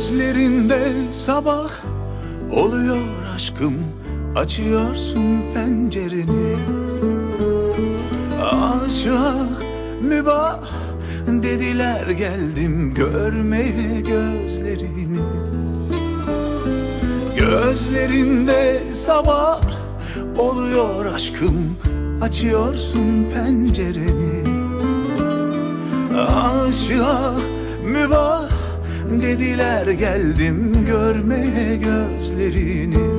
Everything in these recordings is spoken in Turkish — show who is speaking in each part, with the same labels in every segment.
Speaker 1: Gözlerinde sabah oluyor aşkım. Açıyorsun pencereni. Aşağı mübah dediler geldim görmeye gözlerini. Gözlerinde sabah oluyor aşkım. Açıyorsun pencereni. Aşağı mübah dediler geldim görmeye gözlerini.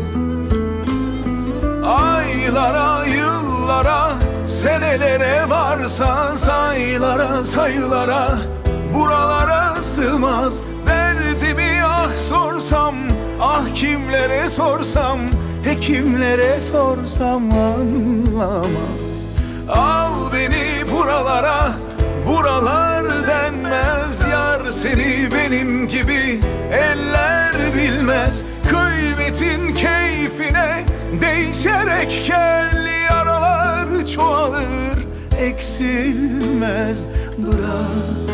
Speaker 1: Aylara, yıllara, senelere varsa sayılara, sayılara Buralara sığmaz. Derdimi ah sorsam Ah kimlere sorsam, hekimlere sorsam anlamaz. Al beni buralara, buralar denmez Yar seni gibi eller bilmez Kıymetin keyfine değişerek gel Yaralar çoğalır, eksilmez. Bırak,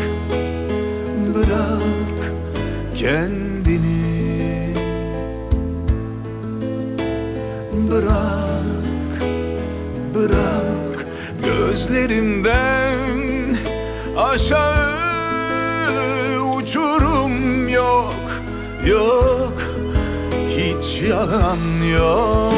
Speaker 1: bırak kendini. Bırak, bırak gözlerimden aşağı yok hiç yalan yok.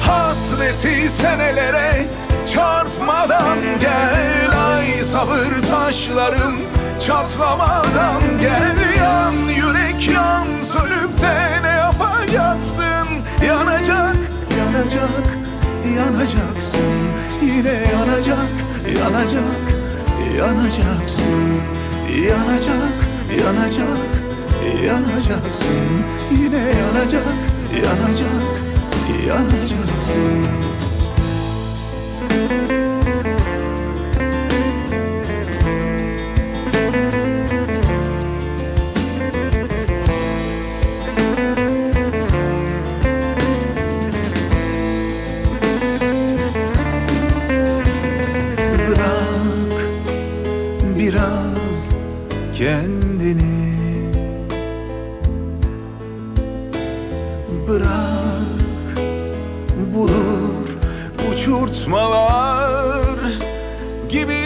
Speaker 1: Hasreti senelere çarpmadan gel Ay sabır taşlarım çatlamadan gel. Yan yürek yan sönüp de ne yapacaksın? Yanacak, yanacak, yanacaksın. Yine yanacak, yanacak, yanacaksın Yanacak, yanacak, yanacaksın. Yine yanacak, yanacak, yanacaksın. Bırak kendini. Bırak bulur uçurtmalar gibi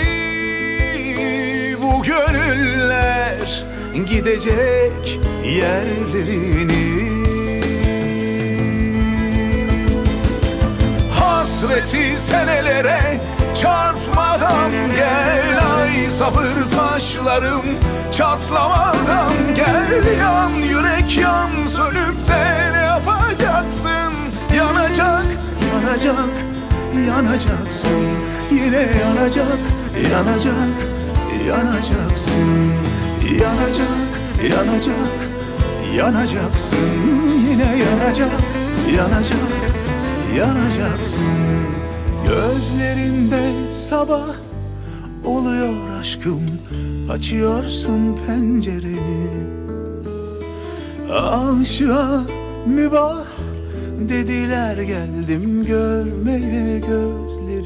Speaker 1: bu gönüller gidecek yerlerini. Hasreti senelere sabır taşlarım çatlamadan gel. Yan yürek yan sönüp de ne yapacaksın? Yanacak, yanacak, yanacaksın. Yine yanacak, yanacak, yanacaksın. Yanacak, yanacak, yanacaksın. Yine yanacak, yanacak, yanacaksın. Gözlerinde sabah oluyor aşkım. Açıyorsun pencereni. Aşağı mübah dediler geldim görmeye gözleri